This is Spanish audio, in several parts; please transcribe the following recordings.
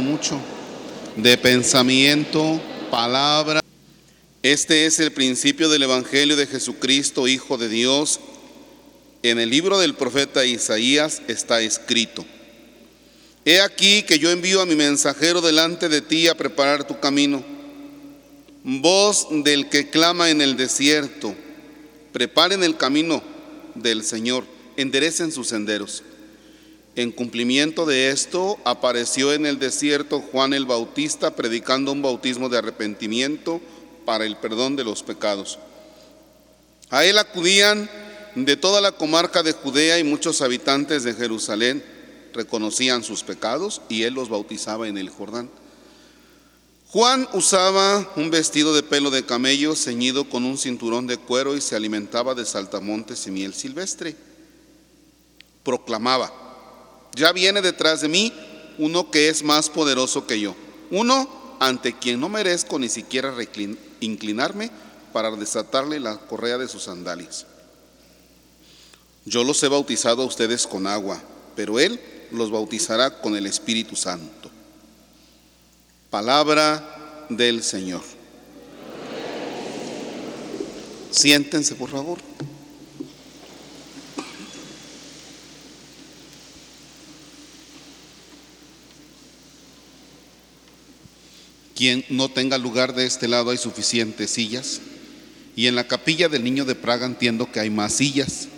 mucho de pensamiento, palabra. Este es el principio del Evangelio de Jesucristo, Hijo de Dios. En el libro del profeta Isaías está escrito, He aquí que yo envío a mi mensajero delante de ti a preparar tu camino. Voz del que clama en el desierto, preparen el camino del Señor, enderecen sus senderos. En cumplimiento de esto, apareció en el desierto Juan el Bautista predicando un bautismo de arrepentimiento para el perdón de los pecados. A él acudían de toda la comarca de Judea y muchos habitantes de Jerusalén reconocían sus pecados y él los bautizaba en el Jordán. Juan usaba un vestido de pelo de camello ceñido con un cinturón de cuero y se alimentaba de saltamontes y miel silvestre. Proclamaba, ya viene detrás de mí uno que es más poderoso que yo, uno ante quien no merezco ni siquiera inclinarme para desatarle la correa de sus sandalias. Yo los he bautizado a ustedes con agua, pero Él los bautizará con el Espíritu Santo. Palabra del Señor. Siéntense, por favor. Quien no tenga lugar de este lado hay suficientes sillas. Y en la capilla del niño de Praga entiendo que hay más sillas.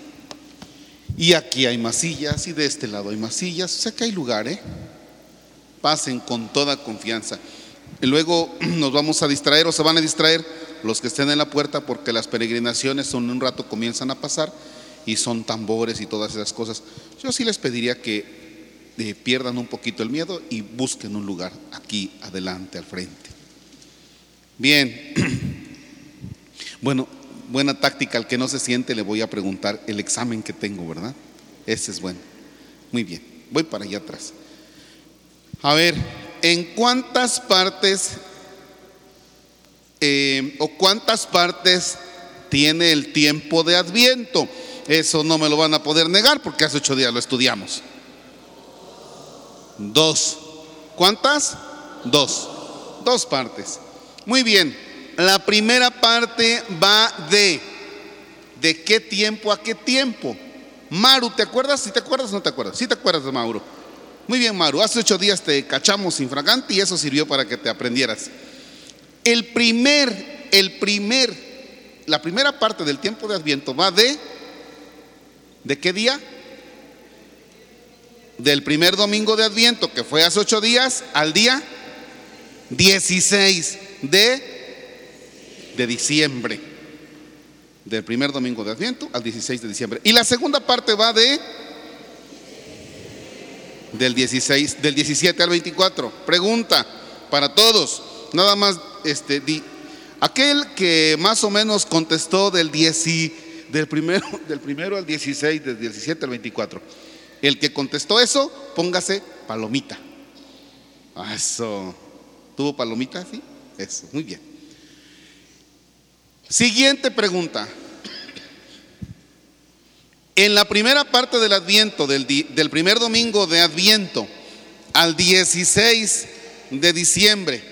Y aquí hay más sillas y de este lado hay más sillas. O sea que hay lugar, ¿eh? Pasen con toda confianza. Y luego nos vamos a distraer o se van a distraer los que estén en la puerta porque las peregrinaciones en un rato comienzan a pasar y son tambores y todas esas cosas. Yo sí les pediría que eh, pierdan un poquito el miedo y busquen un lugar aquí adelante, al frente. Bien, bueno, buena táctica, al que no se siente le voy a preguntar el examen que tengo, ¿verdad? Ese es bueno. Muy bien, voy para allá atrás. A ver, ¿en cuántas partes eh, o cuántas partes tiene el tiempo de Adviento? Eso no me lo van a poder negar porque hace ocho días lo estudiamos. Dos. ¿Cuántas? Dos. Dos partes. Muy bien. La primera parte va de ¿de qué tiempo a qué tiempo? Maru, ¿te acuerdas? Si te acuerdas no te acuerdas. Si te acuerdas Mauro. Muy bien, Maru. Hace ocho días te cachamos infragante y eso sirvió para que te aprendieras. El primer, el primer, la primera parte del tiempo de Adviento va de ¿de qué día? Del primer domingo de Adviento, que fue hace ocho días, al día 16 de, de diciembre. Del primer domingo de Adviento al 16 de diciembre. Y la segunda parte va de del 16, del 17 al 24. Pregunta para todos. Nada más este di, aquel que más o menos contestó del del primero del primero al 16, del 17 al 24. El que contestó eso, póngase palomita. Eso. ¿Tuvo palomita? Sí. Eso, muy bien. Siguiente pregunta. En la primera parte del Adviento, del, del, primer domingo de Adviento al 16 de diciembre,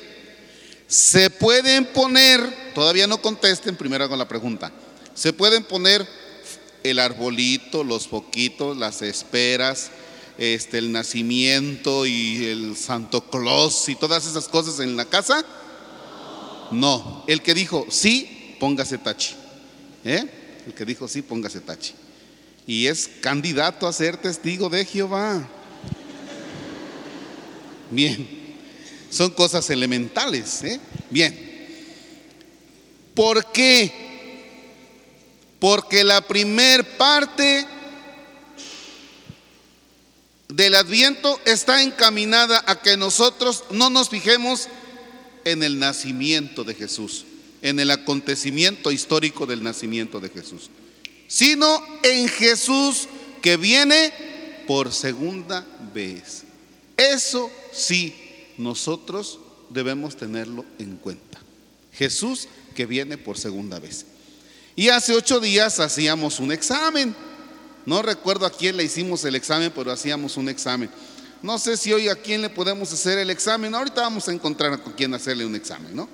se pueden poner, todavía no contesten, primero hago la pregunta, se pueden poner el arbolito, los foquitos, las esperas, este, el nacimiento y el Santo Claus y todas esas cosas en la casa? No. El que dijo sí, póngase tachi. ¿Eh? El que dijo sí, póngase tachi. Y es candidato a ser testigo de Jehová. Bien. Son cosas elementales. ¿eh? Bien. ¿Por qué? Porque la primer parte del adviento está encaminada a que nosotros no nos fijemos en el nacimiento de Jesús, en el acontecimiento histórico del nacimiento de Jesús, sino en Jesús que viene por segunda vez. Eso sí, nosotros debemos tenerlo en cuenta. Jesús que viene por segunda vez. Y hace ocho días hacíamos un examen. No recuerdo a quién le hicimos el examen, pero hacíamos un examen. no sé si hoy a quién le podemos hacer el examen. Ahorita vamos a encontrar con quién hacerle un examen, ¿no?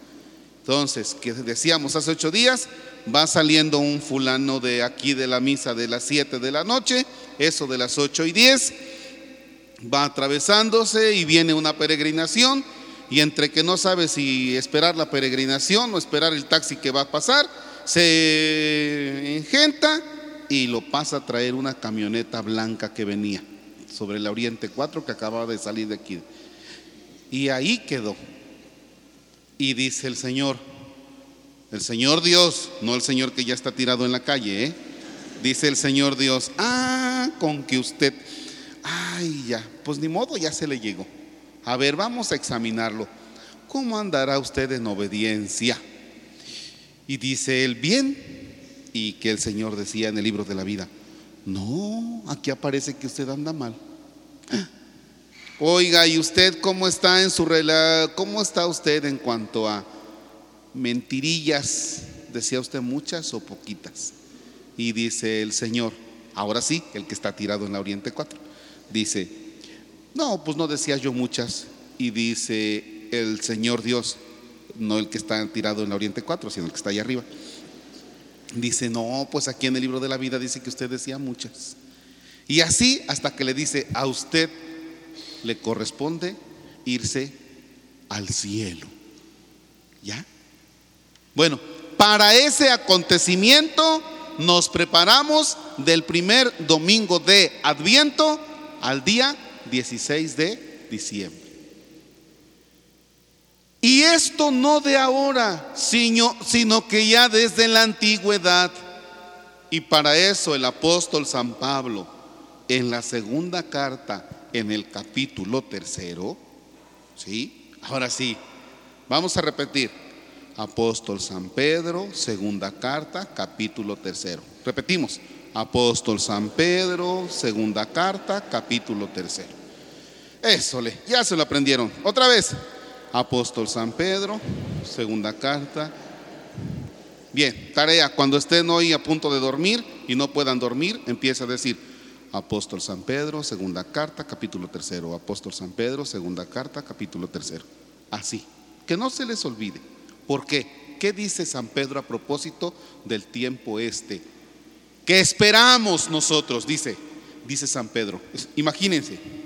Entonces, que decíamos hace ocho días, va saliendo un fulano de aquí de la misa de las siete de la noche, eso de las ocho y diez, va atravesándose y viene una peregrinación y entre que no sabe si esperar la peregrinación o esperar el taxi que va a pasar, se engenta y lo pasa a traer una camioneta blanca que venía sobre la Oriente 4 que acababa de salir de aquí. Y ahí quedó. Y dice el Señor, el Señor Dios, no el Señor que ya está tirado en la calle, ¿eh? dice el Señor Dios, ah, con que usted, ay ya, pues ni modo, ya se le llegó. A ver, vamos a examinarlo. ¿Cómo andará usted en obediencia? Y dice él, bien, y que el Señor decía en el libro de la vida, no, aquí aparece que usted anda mal. Oiga, ¿y usted cómo está en su cómo está usted en cuanto a mentirillas? ¿Decía usted muchas o poquitas? Y dice el Señor, ahora sí, el que está tirado en la Oriente 4, dice, no, pues no decía yo muchas. Y dice el Señor Dios, no el que está tirado en la Oriente 4, sino el que está ahí arriba. Dice, no, pues aquí en el libro de la vida dice que usted decía muchas. Y así hasta que le dice, a usted le corresponde irse al cielo. ¿Ya? Bueno, para ese acontecimiento nos preparamos del primer domingo de Adviento al día 16 de diciembre. Y esto no de ahora, sino, que ya desde la antigüedad. Y para eso el apóstol San Pablo, en la segunda carta en el capítulo tercero. ¿Sí? Ahora sí, vamos a repetir. Apóstol San Pedro, segunda carta, capítulo tercero. Repetimos. Apóstol San Pedro, segunda carta, capítulo tercero. Eso ya se lo aprendieron. Otra vez. Apóstol San Pedro, segunda carta. Bien, tarea. Cuando estén hoy a punto de dormir y no puedan dormir, empieza a decir, Apóstol San Pedro, segunda carta, capítulo tercero. Apóstol San Pedro, segunda carta, capítulo tercero. Así, que no se les olvide. ¿Por qué? ¿Qué dice San Pedro a propósito del tiempo este? Que esperamos nosotros, dice, dice San Pedro. Imagínense.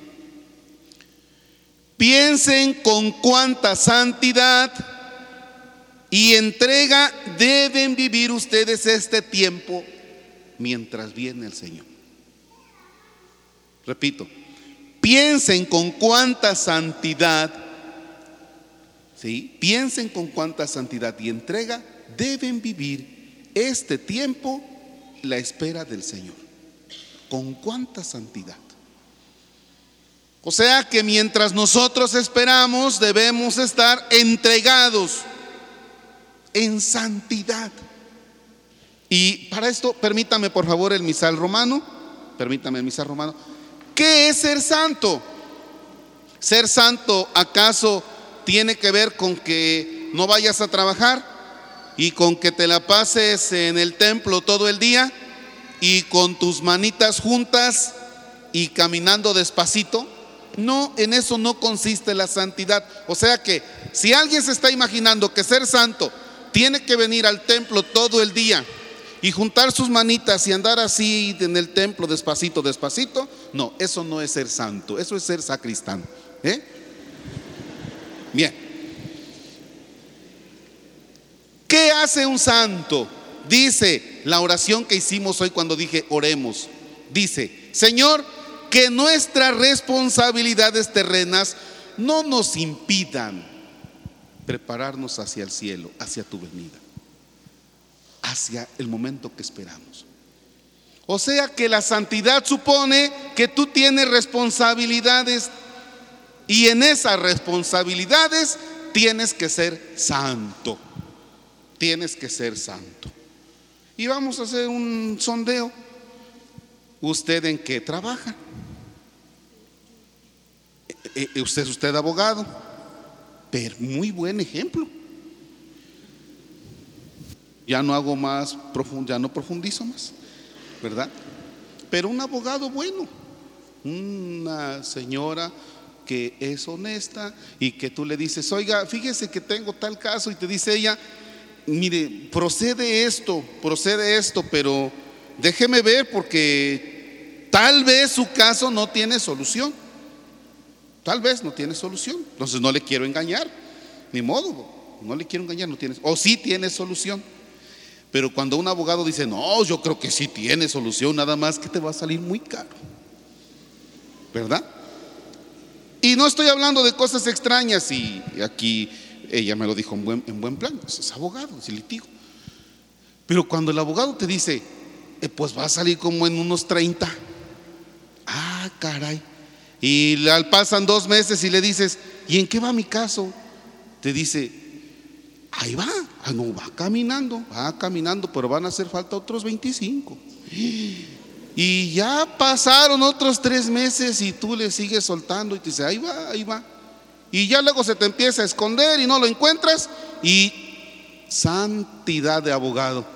Piensen con cuánta santidad y entrega deben vivir ustedes este tiempo mientras viene el Señor. Repito, piensen con cuánta santidad, ¿sí? Piensen con cuánta santidad y entrega deben vivir este tiempo la espera del Señor. Con cuánta santidad. O sea que mientras nosotros esperamos debemos estar entregados en santidad. Y para esto, permítame por favor el misal romano, permítame el misal romano. ¿Qué es ser santo? ¿Ser santo acaso tiene que ver con que no vayas a trabajar y con que te la pases en el templo todo el día y con tus manitas juntas y caminando despacito? No, en eso no consiste la santidad. O sea que si alguien se está imaginando que ser santo tiene que venir al templo todo el día y juntar sus manitas y andar así en el templo despacito, despacito, no, eso no es ser santo, eso es ser sacristán. ¿eh? Bien. ¿Qué hace un santo? Dice la oración que hicimos hoy cuando dije oremos. Dice, Señor, que nuestras responsabilidades terrenas no nos impidan prepararnos hacia el cielo, hacia tu venida hacia el momento que esperamos. O sea que la santidad supone que tú tienes responsabilidades y en esas responsabilidades tienes que ser santo. Tienes que ser santo. Y vamos a hacer un sondeo. ¿Usted en qué trabaja? Eh, eh, ¿Usted es usted abogado? Pero muy buen ejemplo. Ya no hago más, ya no profundizo más, ¿verdad? Pero un abogado bueno, una señora que es honesta y que tú le dices, oiga, fíjese que tengo tal caso y te dice ella, mire, procede esto, procede esto, pero déjeme ver porque tal vez su caso no tiene solución. Tal vez no tiene solución. Entonces no le quiero engañar, ni modo, no le quiero engañar, no tiene, o sí tiene solución. Pero cuando un abogado dice, no, yo creo que sí tiene solución, nada más que te va a salir muy caro. ¿Verdad? Y no estoy hablando de cosas extrañas y aquí ella me lo dijo en buen, en buen plan, es abogado, es litigo. Pero cuando el abogado te dice, eh, pues va a salir como en unos 30, ah, caray. Y pasan dos meses y le dices, ¿y en qué va mi caso? Te dice, ahí va, ah, no, va caminando, va caminando, pero van a hacer falta otros 25. Y ya pasaron otros tres meses y tú le sigues soltando y te dice, ahí va, ahí va. Y ya luego se te empieza a esconder y no lo encuentras y santidad de abogado.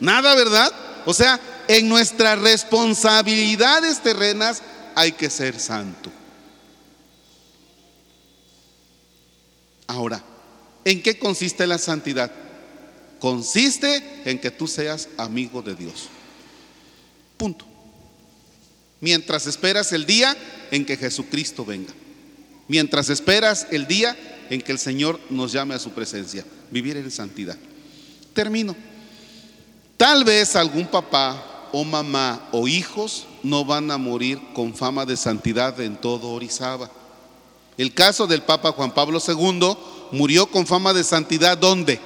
Nada, ¿verdad? O sea, en nuestras responsabilidades terrenas hay que ser santo. Ahora, ¿en qué consiste la santidad? Consiste en que tú seas amigo de Dios. Punto. Mientras esperas el día en que Jesucristo venga. Mientras esperas el día en que el Señor nos llame a su presencia. Vivir en santidad. Termino. Tal vez algún papá o mamá o hijos no van a morir con fama de santidad en todo Orizaba. El caso del Papa Juan Pablo II murió con fama de santidad ¿dónde?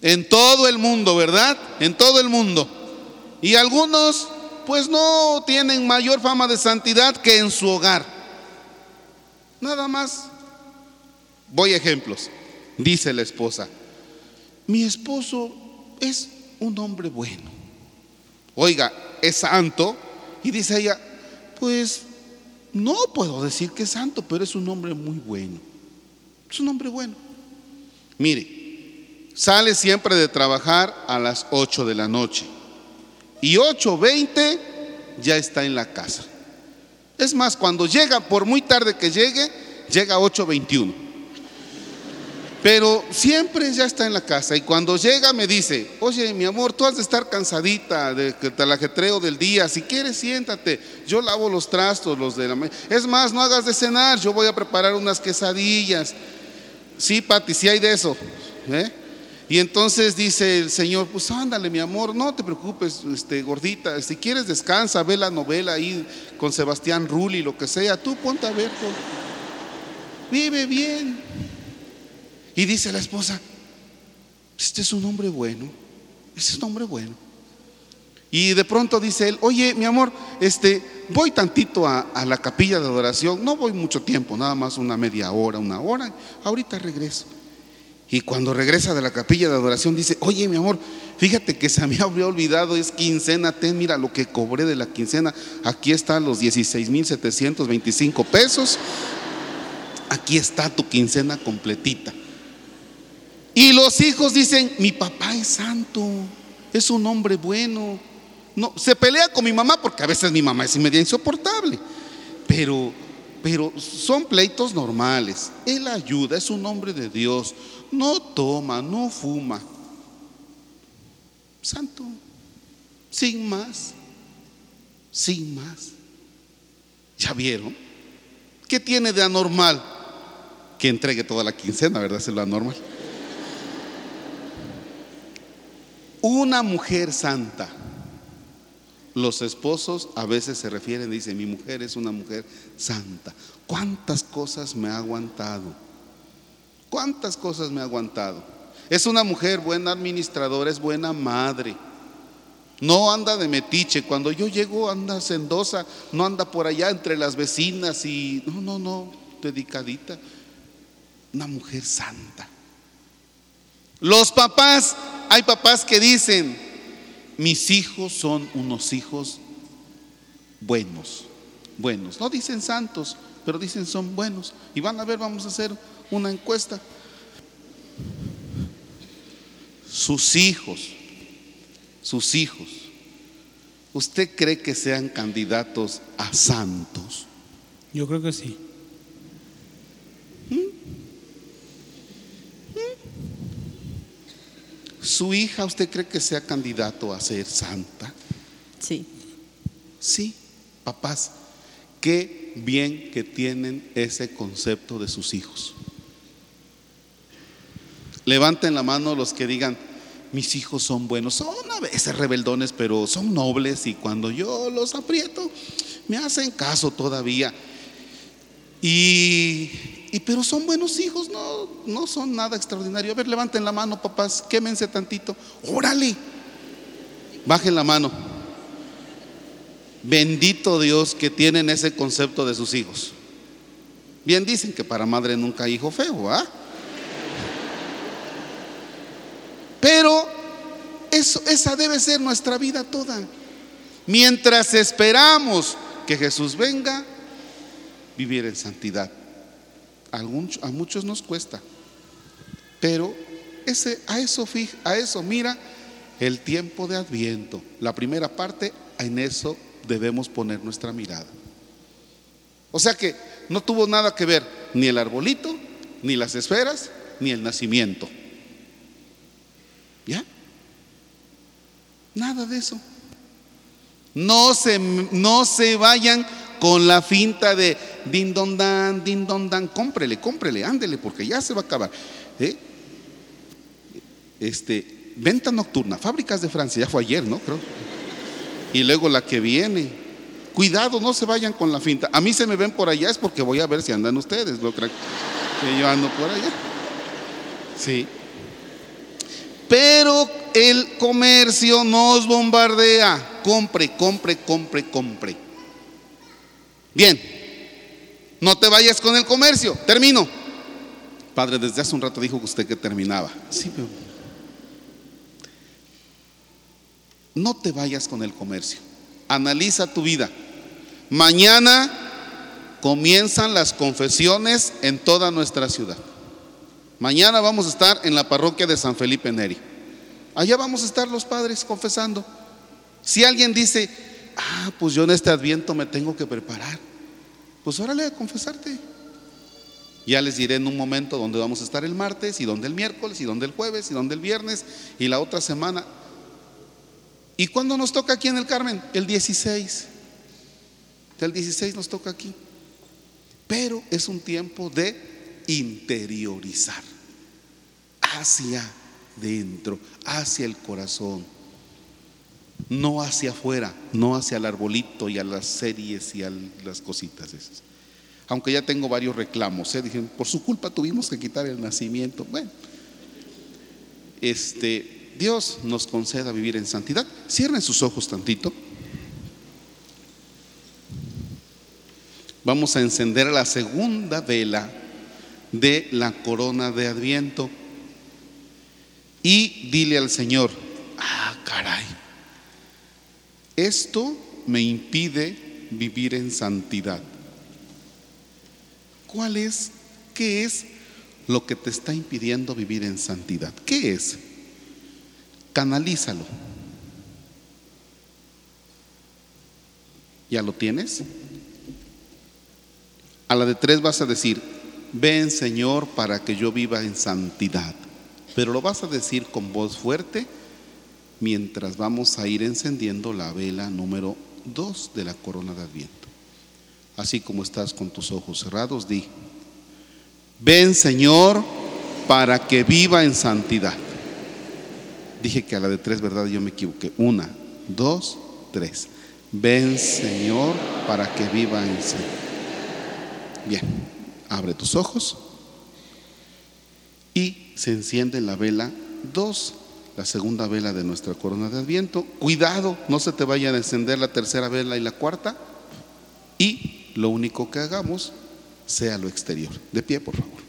En todo el mundo, ¿verdad? En todo el mundo. Y algunos pues no tienen mayor fama de santidad que en su hogar. Nada más. Voy a ejemplos. Dice la esposa, mi esposo es un hombre bueno. Oiga, es santo. Y dice ella, pues no puedo decir que es santo, pero es un hombre muy bueno. Es un hombre bueno. Mire, sale siempre de trabajar a las 8 de la noche y 8.20 ya está en la casa. Es más, cuando llega, por muy tarde que llegue, llega a 8.21. Pero siempre ya está en la casa y cuando llega me dice, oye mi amor, tú has de estar cansadita del ajetreo del día, si quieres siéntate, yo lavo los trastos, los de la... Es más, no hagas de cenar, yo voy a preparar unas quesadillas. Sí, Pati, sí hay de eso. ¿eh? Y entonces dice el Señor, pues ándale mi amor, no te preocupes, este, gordita, si quieres descansa, ve la novela ahí con Sebastián Rulli, lo que sea, tú ponte a ver, vive bien. Y dice la esposa, este es un hombre bueno, este es un hombre bueno. Y de pronto dice él, oye mi amor, este, voy tantito a, la capilla de adoración, no voy mucho tiempo, nada más una media hora, una hora, ahorita regreso. Y cuando regresa de la capilla de adoración dice, oye mi amor, fíjate que se me había olvidado, es quincena, ten, mira lo que cobré de la quincena, aquí están los 16.725 pesos, aquí está tu quincena completita. Y los hijos dicen, mi papá es santo, es un hombre bueno. No, se pelea con mi mamá porque a veces mi mamá es media insoportable, pero pero son pleitos normales. Él ayuda, es un hombre de Dios, no toma, no fuma. Santo, sin más, sin más. ¿Ya vieron? ¿Qué tiene de anormal? Que entregue toda la quincena, ¿verdad? Es lo anormal. Una mujer santa. Los esposos a veces se refieren, dicen, mi mujer es una mujer santa. ¿Cuántas cosas me ha aguantado? ¿Cuántas cosas me ha aguantado? Es una mujer buena administradora, es buena madre. No anda de metiche. Cuando yo llego anda sendosa, no anda por allá entre las vecinas y no, no, no, dedicadita. Una mujer santa. Los papás, hay papás que dicen, mis hijos son unos hijos buenos, buenos. No dicen santos, pero dicen son buenos. Y van a ver, vamos a hacer una encuesta. Sus hijos, sus hijos, ¿usted cree que sean candidatos a santos? Yo creo que sí. ¿Su hija usted cree que sea candidato a ser santa? Sí. Sí, papás, qué bien que tienen ese concepto de sus hijos. Levanten la mano los que digan, mis hijos son buenos, son a veces rebeldones, pero son nobles y cuando yo los aprieto, me hacen caso todavía. Y, y pero son buenos hijos, no, no son nada extraordinario. A ver, levanten la mano, papás, quémense tantito. Órale, bajen la mano. Bendito Dios que tienen ese concepto de sus hijos. Bien dicen que para madre nunca hijo feo, ¿ah? Pero eso, esa debe ser nuestra vida toda. Mientras esperamos que Jesús venga, vivir en santidad. A, muchos nos cuesta, pero ese, a, eso, a eso mira el tiempo de Adviento. La primera parte, en eso debemos poner nuestra mirada. O sea que no tuvo nada que ver ni el arbolito, ni las esferas, ni el nacimiento. ¿Ya? Nada de eso. No se, no se vayan con la finta de din don dan, din don dan, cómprele, cómprele, ándele, porque ya se va a acabar. ¿Eh? Este, venta nocturna, fábricas de Francia, ya fue ayer, ¿no? Creo. Y luego la que viene. Cuidado, no se vayan con la finta. A mí se me ven por allá, es porque voy a ver si andan ustedes, ¿no? Que yo ando por allá. Sí. Pero el comercio nos bombardea. Compre, compre, compre, compre. Bien, no te vayas con el comercio. Termino. Padre, desde hace un rato dijo usted que terminaba. Sí, pero... No te vayas con el comercio. Analiza tu vida. Mañana comienzan las confesiones en toda nuestra ciudad. Mañana vamos a estar en la parroquia de San Felipe Neri. Allá vamos a estar los padres confesando. Si alguien dice, ah, pues yo en este adviento me tengo que preparar, pues órale a confesarte. Ya les diré en un momento dónde vamos a estar el martes y dónde el miércoles y dónde el jueves y dónde el viernes y la otra semana. ¿Y cuándo nos toca aquí en el Carmen? El 16. El 16 nos toca aquí. Pero es un tiempo de interiorizar hacia dentro, hacia el corazón, no hacia afuera, no hacia el arbolito y a las series y a las cositas esas. Aunque ya tengo varios reclamos, ¿eh? Por su culpa tuvimos que quitar el nacimiento. Bueno, este, Dios nos conceda vivir en santidad. Cierren sus ojos tantito. Vamos a encender la segunda vela de la corona de Adviento. Y dile al Señor, ah, caray, esto me impide vivir en santidad. ¿Cuál es? ¿Qué es lo que te está impidiendo vivir en santidad? ¿Qué es? Canalízalo. ¿Ya lo tienes? A la de tres vas a decir, ven Señor para que yo viva en santidad. Pero lo vas a decir con voz fuerte mientras vamos a ir encendiendo la vela número 2 de la corona de Adviento. Así como estás con tus ojos cerrados, di, ven Señor para que viva en santidad. Dije que a la de tres, ¿verdad? Yo me equivoqué. Una, dos, tres. Ven Señor para que viva en santidad. Bien, abre tus ojos y se enciende la vela 2, la segunda vela de nuestra corona de Adviento. Cuidado, no se te vaya a encender la tercera vela y la cuarta. Y lo único que hagamos sea lo exterior. De pie, por favor.